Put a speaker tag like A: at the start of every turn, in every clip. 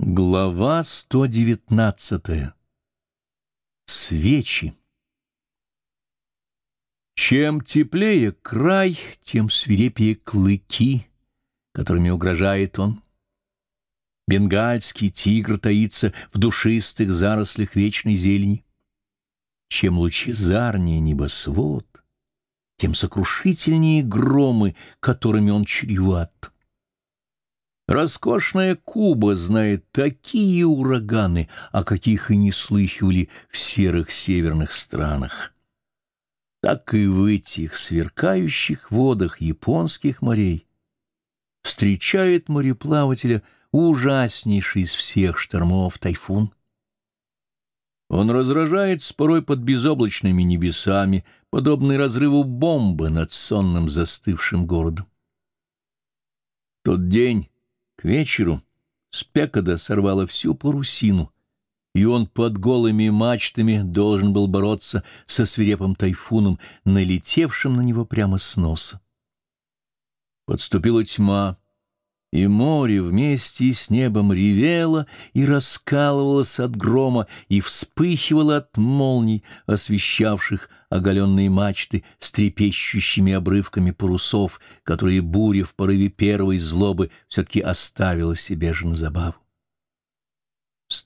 A: Глава 119. Свечи. Чем теплее край, тем свирепее клыки, которыми угрожает он. Бенгальский тигр таится в душистых зарослях вечной зелени. Чем лучезарнее небосвод, тем сокрушительнее громы, которыми он чреват. Роскошная Куба знает такие ураганы, о каких и не слыхивали в серых северных странах. Так и в этих сверкающих водах японских морей встречает мореплавателя ужаснейший из всех штормов тайфун. Он разражает порой под безоблачными небесами, подобный разрыву бомбы над сонным застывшим городом. Тот день к вечеру Спекода сорвала всю парусину, и он под голыми мачтами должен был бороться со свирепым тайфуном, налетевшим на него прямо с носа. Подступила тьма, и море вместе с небом ревело и раскалывалось от грома и вспыхивало от молний, освещавших оголенные мачты с трепещущими обрывками парусов, которые буря в порыве первой злобы все-таки оставила себе же на забаву.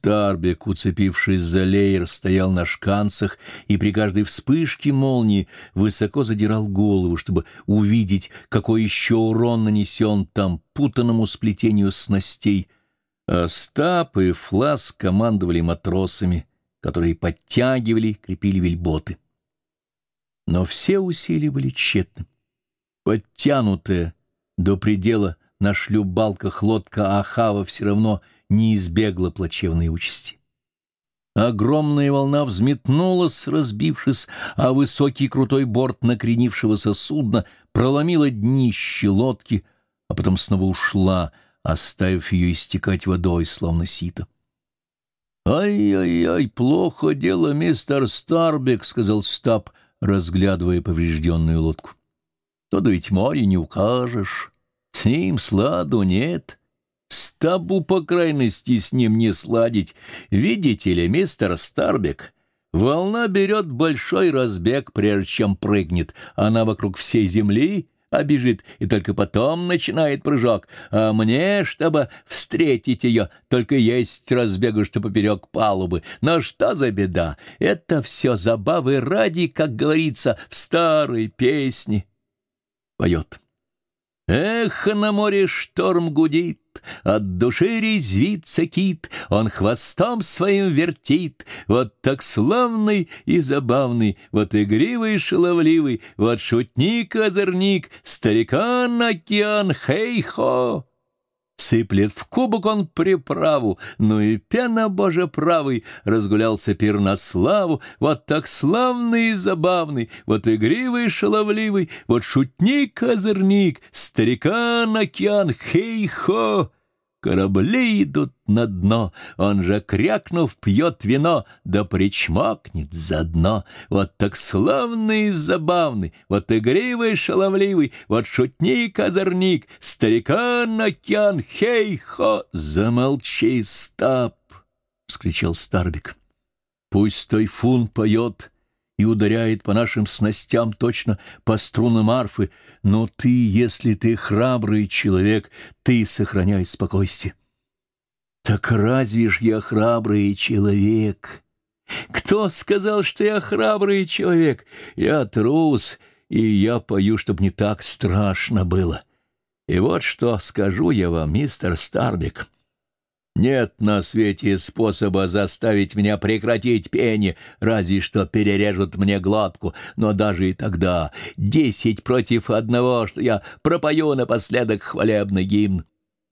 A: Старбек, уцепившись за леер, стоял на шканцах и при каждой вспышке молнии высоко задирал голову, чтобы увидеть, какой еще урон нанесен там путанному сплетению снастей. Остап и Флас командовали матросами, которые подтягивали, крепили вельботы. Но все усилия были тщетны. Подтянутая до предела на шлюпбалках лодка Ахава все равно не избегла плачевной участи. Огромная волна взметнулась, разбившись, а высокий крутой борт накренившегося судна проломила днище лодки, а потом снова ушла, оставив ее истекать водой, словно сито. «Ай-яй-яй, плохо дело, мистер Старбек», — сказал Стаб, разглядывая поврежденную лодку. «Туда ведь море не укажешь, с ним сладу нет». Стабу, по крайности, с ним не сладить. Видите ли, мистер Старбек, волна берет большой разбег, прежде чем прыгнет. Она вокруг всей земли обежит и только потом начинает прыжок. А мне, чтобы встретить ее, только есть разбегу, что поперек палубы. Но что за беда? Это все забавы ради, как говорится, в старой песне. Поет. Эх, на море шторм гудит, от души резвится кит, Он хвостом своим вертит, Вот так славный и забавный, Вот игривый и шаловливый, Вот шутник-озорник, Старикан-океан, хей-хо! Сыплет в кубок он приправу, ну и пена, боже правый, разгулялся пир на славу, вот так славный и забавный, вот игривый и шаловливый, вот шутник-озорник, старикан-океан, хей-хо! Корабли идут на дно, он же, крякнув, пьет вино, да причмокнет заодно. Вот так славный и забавный, вот игривый и шаловливый, вот шутник-озорник, старикан-океан, хей-хо! Замолчи, стап! — вскричал Старбик. Пусть тайфун поет, и ударяет по нашим снастям точно по струнам арфы, но ты, если ты храбрый человек, ты сохраняй спокойствие. Так разве ж я храбрый человек? Кто сказал, что я храбрый человек? Я трус, и я пою, чтобы не так страшно было. И вот что скажу я вам, мистер Старбик — нет на свете способа заставить меня прекратить пение, разве что перережут мне глотку, но даже и тогда десять против одного, что я пропою напоследок хвалебный гимн.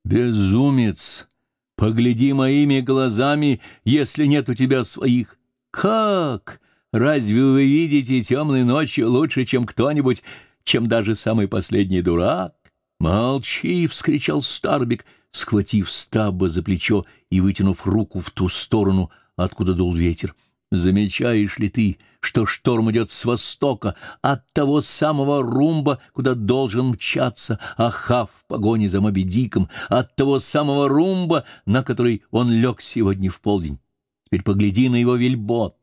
A: Безумец! Погляди моими глазами, если нет у тебя своих. Как? Разве вы видите темной ночью лучше, чем кто-нибудь, чем даже самый последний дурак? «Молчи!» — вскричал Старбик — схватив стаба за плечо и вытянув руку в ту сторону, откуда дул ветер. Замечаешь ли ты, что шторм идет с востока, от того самого румба, куда должен мчаться Ахав в погоне за Моби Диком, от того самого румба, на который он лег сегодня в полдень? Теперь погляди на его вельбот.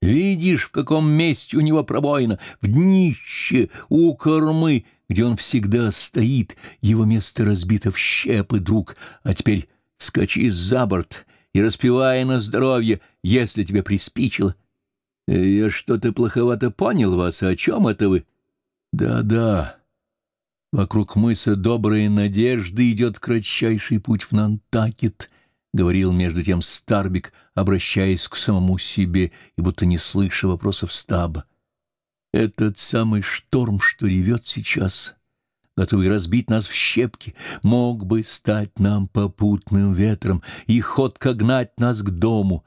A: Видишь, в каком месте у него пробоина? В днище, у кормы, где он всегда стоит. Его место разбито в щепы, друг. А теперь скачи за борт и распевая на здоровье, если тебе приспичило. Я что-то плоховато понял вас, о чем это вы? Да-да. Вокруг мыса Доброй Надежды идет кратчайший путь в Нантакет, — говорил между тем Старбик, обращаясь к самому себе и будто не слыша вопросов стаба. Этот самый шторм, что ревет сейчас, готовый разбить нас в щепки, мог бы стать нам попутным ветром и ходко гнать нас к дому.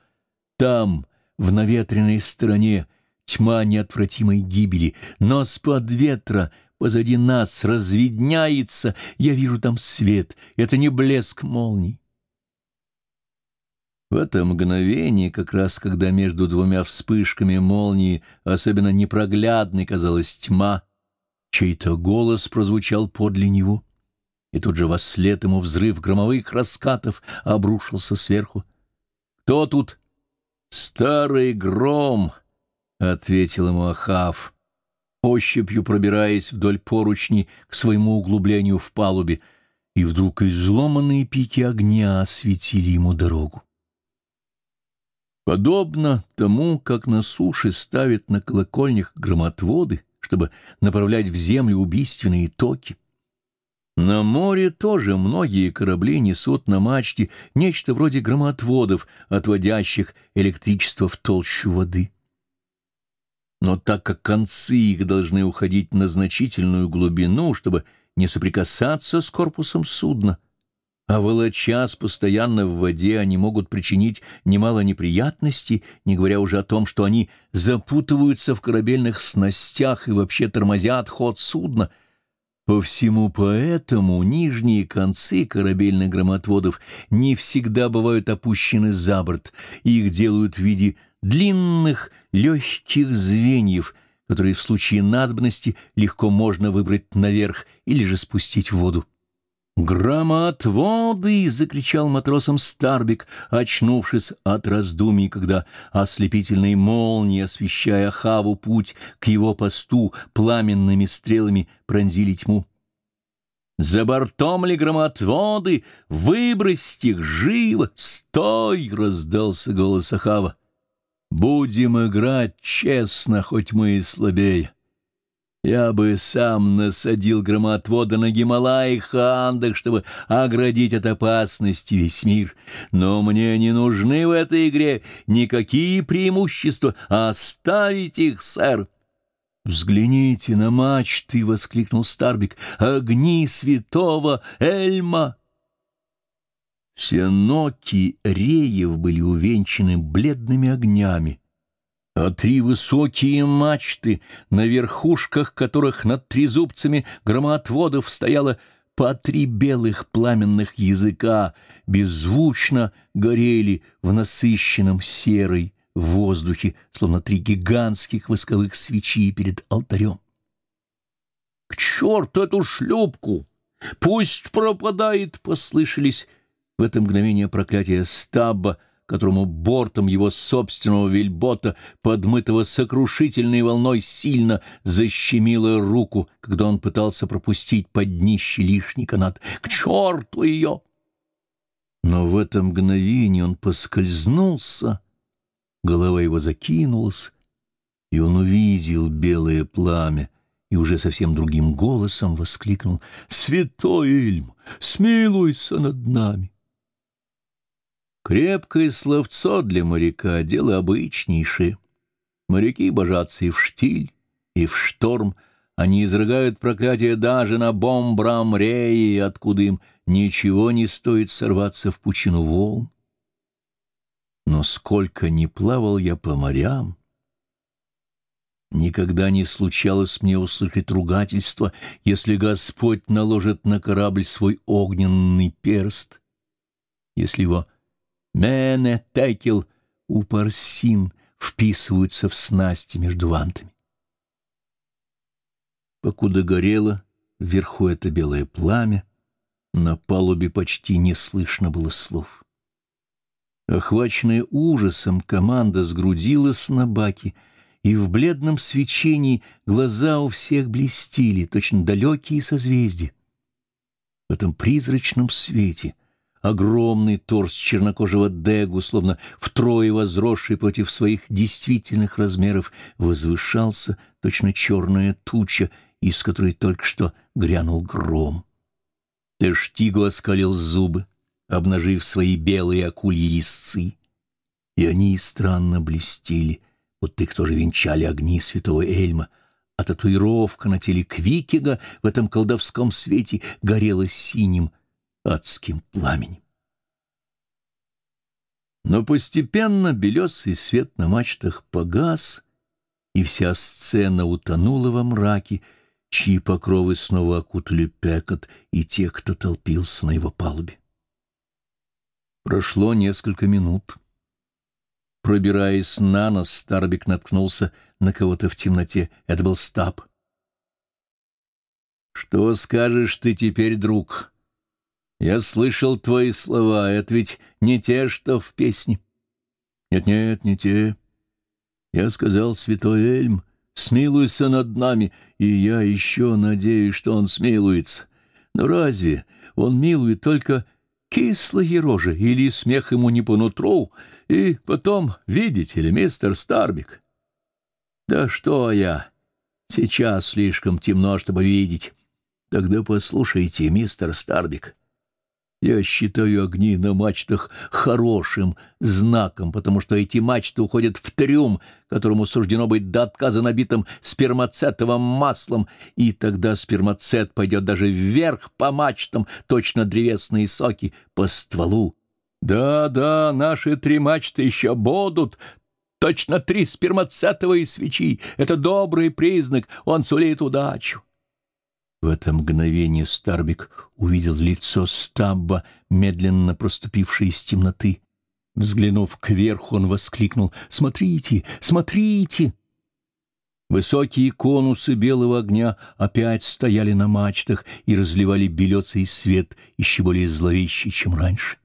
A: Там, в наветренной стороне, тьма неотвратимой гибели, но с-под ветра позади нас разведняется, я вижу там свет, это не блеск молний. В это мгновение, как раз когда между двумя вспышками молнии особенно непроглядной казалась тьма, Чей-то голос прозвучал подле него, и тут же восслед ему взрыв громовых раскатов обрушился сверху. «Кто тут?» «Старый гром!» — ответил ему Ахав, ощупью пробираясь вдоль поручни к своему углублению в палубе, и вдруг изломанные пики огня осветили ему дорогу. Подобно тому, как на суше ставят на колокольнях громотводы, чтобы направлять в землю убийственные токи. На море тоже многие корабли несут на мачте нечто вроде громотводов, отводящих электричество в толщу воды. Но так как концы их должны уходить на значительную глубину, чтобы не соприкасаться с корпусом судна, а волочась постоянно в воде, они могут причинить немало неприятностей, не говоря уже о том, что они запутываются в корабельных снастях и вообще тормозят ход судна. По всему поэтому нижние концы корабельных громотводов не всегда бывают опущены за борт, их делают в виде длинных легких звеньев, которые в случае надобности легко можно выбрать наверх или же спустить в воду. «Громоотводы!» — закричал матросом Старбик, очнувшись от раздумий, когда ослепительные молнии, освещая Хаву путь к его посту, пламенными стрелами пронзили тьму. «За бортом ли громотводы? Выбросьте их живо! Стой!» — раздался голос Ахава. «Будем играть честно, хоть мы и слабее». Я бы сам насадил громотвода на Гималаях и Андах, чтобы оградить от опасности весь мир. Но мне не нужны в этой игре никакие преимущества. Оставить их, сэр. «Взгляните на мачты!» — воскликнул Старбик. «Огни святого Эльма!» Все ноки реев были увенчаны бледными огнями а три высокие мачты, на верхушках которых над трезубцами громоотводов стояло по три белых пламенных языка, беззвучно горели в насыщенном серой воздухе, словно три гигантских восковых свечи перед алтарем. — К черту эту шлюпку! Пусть пропадает! — послышались в это мгновение проклятия стаба — которому бортом его собственного вельбота, подмытого сокрушительной волной, сильно защемило руку, когда он пытался пропустить под днище лишний канат. «К черту ее!» Но в это мгновение он поскользнулся, голова его закинулась, и он увидел белое пламя, и уже совсем другим голосом воскликнул «Святой Эльм, смилуйся над нами!» Крепкое словцо для моряка — дело обычнейшее. Моряки божатся и в штиль, и в шторм. Они изрыгают проклятие даже на бомбрам реи, откуда им ничего не стоит сорваться в пучину волн. Но сколько ни плавал я по морям, никогда не случалось мне услышать ругательство, если Господь наложит на корабль свой огненный перст, если его Мене текел упарсин вписываются в снасти между вантами. Покуда горело вверху это белое пламя, на палубе почти не слышно было слов. Охваченная ужасом, команда сгрудилась на баке, и в бледном свечении глаза у всех блестели, точно далекие созвездия. В этом призрачном свете огромный торс чернокожего Дегу, словно втрое возросший против своих действительных размеров, возвышался точно черная туча, из которой только что грянул гром. Тештиго оскалил зубы, обнажив свои белые акульи резцы, и они странно блестели, будто их тоже венчали огни святого Эльма, а татуировка на теле Квикига в этом колдовском свете горела синим адским пламенем. Но постепенно белесый свет на мачтах погас, и вся сцена утонула во мраке, чьи покровы снова окутали Пекот и тех, кто толпился на его палубе. Прошло несколько минут. Пробираясь на нос, Старбик наткнулся на кого-то в темноте. Это был Стаб. «Что скажешь ты теперь, друг? Я слышал твои слова. Это ведь не те, что в песне». «Нет-нет, не те. Я сказал, святой Эльм, смилуйся над нами, и я еще надеюсь, что он смилуется. Но разве он милует только кислые рожи или смех ему не по нутру, и потом, видите ли, мистер Старбик? Да что я? Сейчас слишком темно, чтобы видеть. Тогда послушайте, мистер Старбик. Я считаю огни на мачтах хорошим знаком, потому что эти мачты уходят в трюм, которому суждено быть до отказа набитым спермацетовым маслом, и тогда спермацет пойдет даже вверх по мачтам, точно древесные соки, по стволу. Да-да, наши три мачты еще будут, точно три спермацетовые свечи. Это добрый признак, он сулит удачу. В это мгновение Старбик увидел лицо Стабба, медленно проступившее из темноты. Взглянув кверху, он воскликнул «Смотрите! Смотрите!» Высокие конусы белого огня опять стояли на мачтах и разливали белесый свет, еще более зловещий, чем раньше.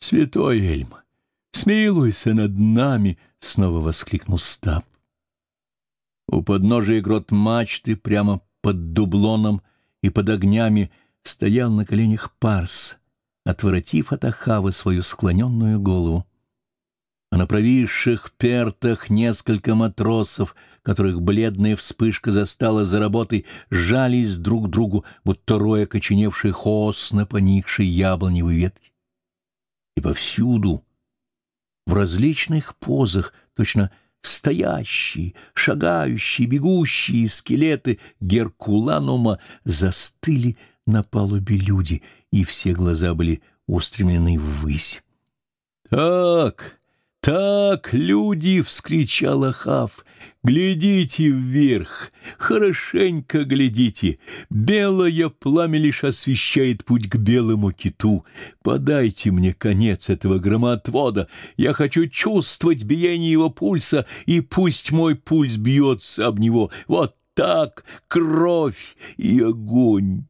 A: «Святой Эльм, смилуйся над нами!» — снова воскликнул Стаб. У подножия грот мачты прямо под дублоном и под огнями стоял на коленях Парс, отворотив от Ахавы свою склоненную голову. А на провисших пертах несколько матросов, которых бледная вспышка застала за работой, жались друг к другу, будто роя коченевших ос на поникшей яблоневой ветке. И повсюду, в различных позах, точно стоящие, шагающие, бегущие скелеты Геркуланума застыли на палубе люди, и все глаза были устремлены ввысь. «Так, так, люди!» — вскричал Ахав. Глядите вверх, хорошенько глядите. Белое пламя лишь освещает путь к белому киту. Подайте мне конец этого громоотвода. Я хочу чувствовать биение его пульса, и пусть мой пульс бьется об него. Вот так, кровь и огонь.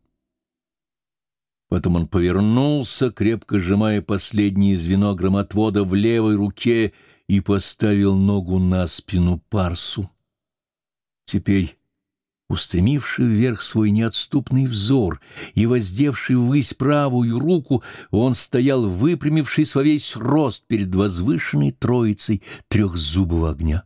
A: Потом он повернулся, крепко сжимая последнее звено громотвода в левой руке, и поставил ногу на спину Парсу. Теперь, устремивший вверх свой неотступный взор и воздевший ввысь правую руку, он стоял, выпрямившись во весь рост перед возвышенной троицей трехзубого огня.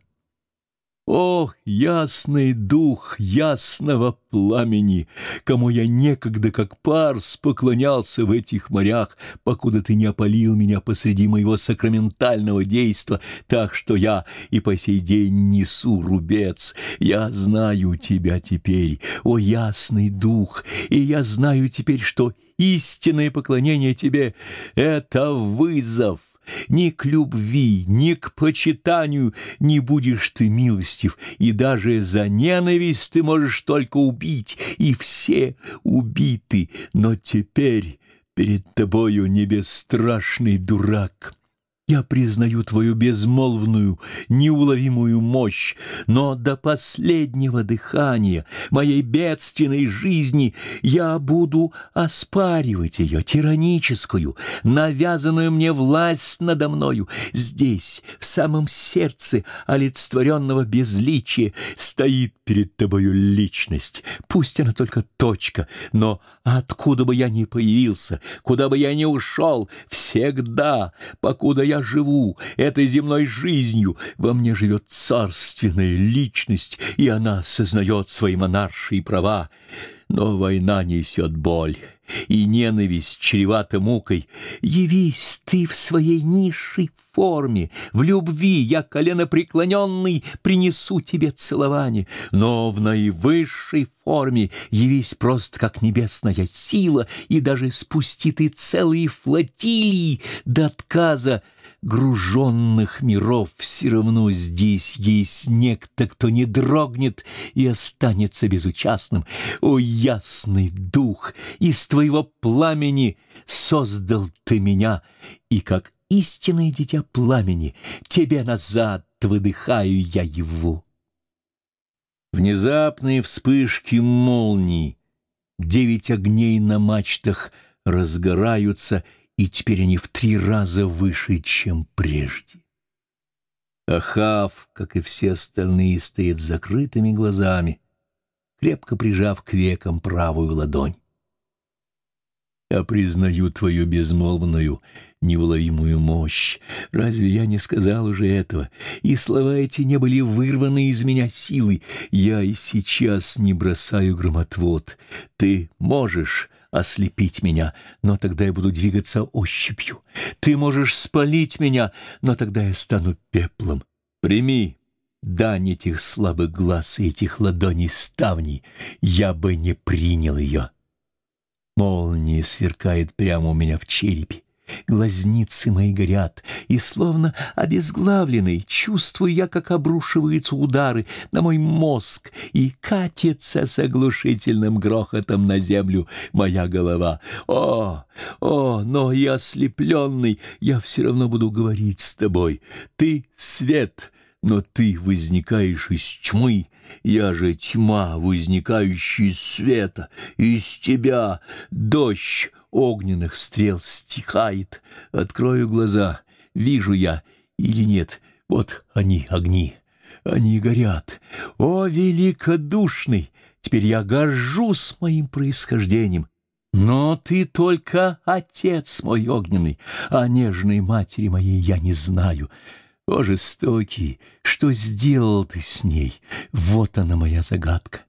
A: О, ясный дух ясного пламени, кому я некогда как парс поклонялся в этих морях, покуда ты не опалил меня посреди моего сакраментального действа, так что я и по сей день несу рубец. Я знаю тебя теперь, о ясный дух, и я знаю теперь, что истинное поклонение тебе — это вызов ни к любви, ни к почитанию не будешь ты милостив, и даже за ненависть ты можешь только убить, и все убиты, но теперь перед тобою не бесстрашный дурак» Я признаю твою безмолвную, неуловимую мощь, но до последнего дыхания моей бедственной жизни я буду оспаривать ее тираническую, навязанную мне власть надо мною. Здесь, в самом сердце олицетворенного безличия, стоит перед тобою личность. Пусть она только точка, но откуда бы я ни появился, куда бы я ни ушел, всегда, покуда я живу этой земной жизнью, во мне живет царственная личность, и она сознает свои монаршие права. Но война несет боль, и ненависть чревата мукой. Явись ты в своей низшей форме, в любви я коленопреклоненный принесу тебе целование, но в наивысшей форме явись просто как небесная сила, и даже спусти ты целые флотилии до отказа, груженных миров все равно здесь есть некто, кто не дрогнет и останется безучастным. О, ясный дух, из твоего пламени создал ты меня, и как истинное дитя пламени тебе назад выдыхаю я его. Внезапные вспышки молний, девять огней на мачтах разгораются — и теперь они в три раза выше, чем прежде. Ахав, как и все остальные, стоит с закрытыми глазами, крепко прижав к векам правую ладонь. Я признаю твою безмолвную, неуловимую мощь. Разве я не сказал уже этого? И слова эти не были вырваны из меня силой. Я и сейчас не бросаю громотвод. Ты можешь ослепить меня, но тогда я буду двигаться ощупью. Ты можешь спалить меня, но тогда я стану пеплом. Прими дань этих слабых глаз и этих ладоней ставней, я бы не принял ее. Молния сверкает прямо у меня в черепе. Глазницы мои горят, и, словно обезглавленный, чувствую я, как обрушиваются удары на мой мозг, и катится с оглушительным грохотом на землю моя голова. О, о, но я ослепленный, я все равно буду говорить с тобой. Ты — свет, но ты возникаешь из тьмы, я же тьма, возникающая из света, из тебя дождь, огненных стрел стихает. Открою глаза, вижу я или нет, вот они, огни, они горят. О, великодушный! Теперь я горжусь моим происхождением. Но ты только отец мой огненный, а нежной матери моей я не знаю. О, жестокий, что сделал ты с ней? Вот она моя загадка.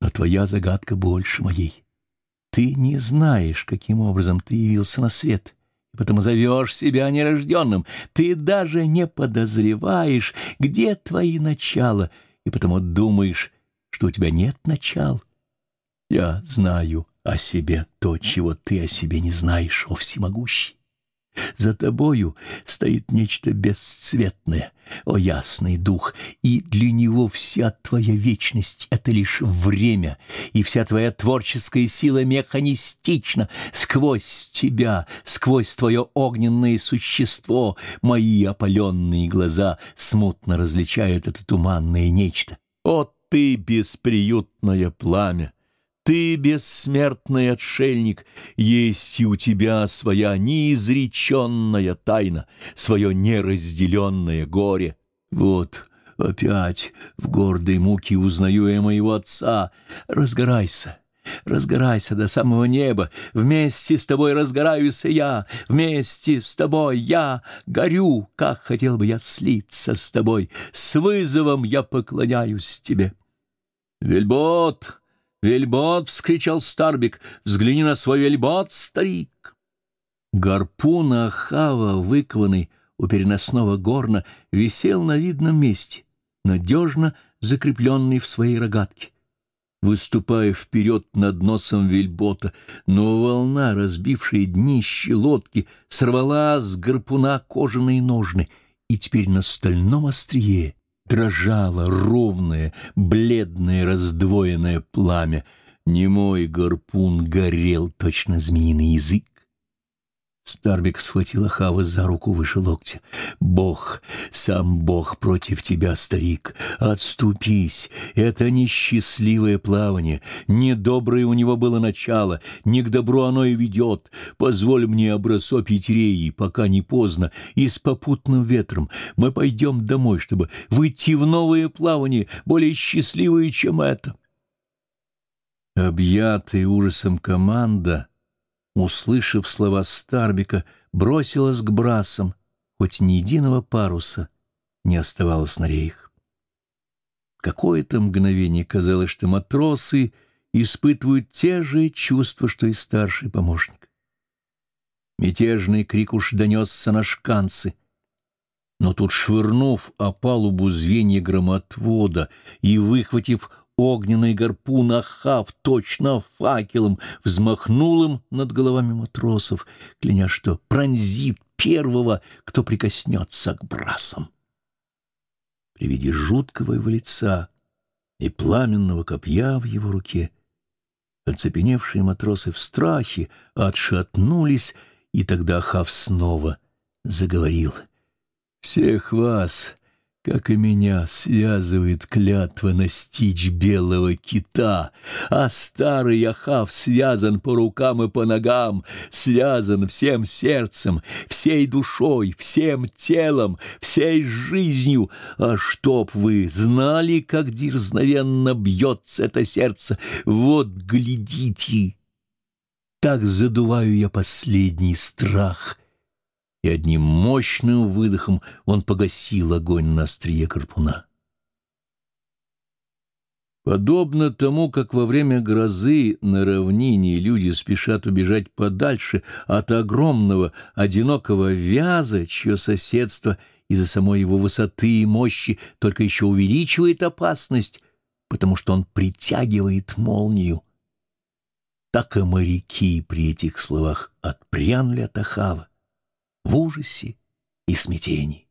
A: Но твоя загадка больше моей. Ты не знаешь, каким образом ты явился на свет, и потому зовешь себя нерожденным. Ты даже не подозреваешь, где твои начала, и потому думаешь, что у тебя нет начал. Я знаю о себе то, чего ты о себе не знаешь, о всемогущий. За тобою стоит нечто бесцветное, о ясный дух, и для него вся твоя вечность — это лишь время, и вся твоя творческая сила механистична. Сквозь тебя, сквозь твое огненное существо, мои опаленные глаза смутно различают это туманное нечто. О, ты бесприютное пламя! Ты, бессмертный отшельник, есть и у тебя своя неизреченная тайна, свое неразделенное горе. Вот опять в гордой муке узнаю я моего отца. Разгорайся, разгорайся до самого неба. Вместе с тобой разгораюсь я, вместе с тобой я горю, как хотел бы я слиться с тобой. С вызовом я поклоняюсь тебе. Вельбот! «Вельбот!» — вскричал Старбик. «Взгляни на свой вельбот, старик!» Гарпун Ахава, выкованный у переносного горна, висел на видном месте, надежно закрепленный в своей рогатке. Выступая вперед над носом вельбота, но волна, разбившая днище лодки, сорвала с гарпуна кожаные ножны, и теперь на стальном острие дрожало ровное, бледное, раздвоенное пламя. Немой гарпун горел, точно змеиный язык. Старбик схватил Ахава за руку выше локтя. «Бог, сам Бог против тебя, старик! Отступись! Это несчастливое плавание, недоброе у него было начало, не к добру оно и ведет. Позволь мне обрасопить реи, пока не поздно, и с попутным ветром мы пойдем домой, чтобы выйти в новое плавание, более счастливое, чем это». Объятый ужасом команда услышав слова Старбика, бросилась к брасам, хоть ни единого паруса не оставалось на рейх. Какое-то мгновение казалось, что матросы испытывают те же чувства, что и старший помощник. Мятежный крик уж донесся на шканцы, но тут, швырнув о палубу звенья громотвода и выхватив огненный гарпун Ахав точно факелом взмахнул им над головами матросов, кляня, что пронзит первого, кто прикоснется к брасам. При виде жуткого его лица и пламенного копья в его руке оцепеневшие матросы в страхе отшатнулись, и тогда Ахав снова заговорил. «Всех вас, как и меня, связывает клятва настичь белого кита, а старый Ахав связан по рукам и по ногам, связан всем сердцем, всей душой, всем телом, всей жизнью. А чтоб вы знали, как дерзновенно бьется это сердце, вот глядите! Так задуваю я последний страх — и одним мощным выдохом он погасил огонь на острие карпуна. Подобно тому, как во время грозы на равнине люди спешат убежать подальше от огромного одинокого вяза, чье соседство из-за самой его высоты и мощи только еще увеличивает опасность, потому что он притягивает молнию. Так и моряки при этих словах отпрянули от Ахава в ужасе и смятении.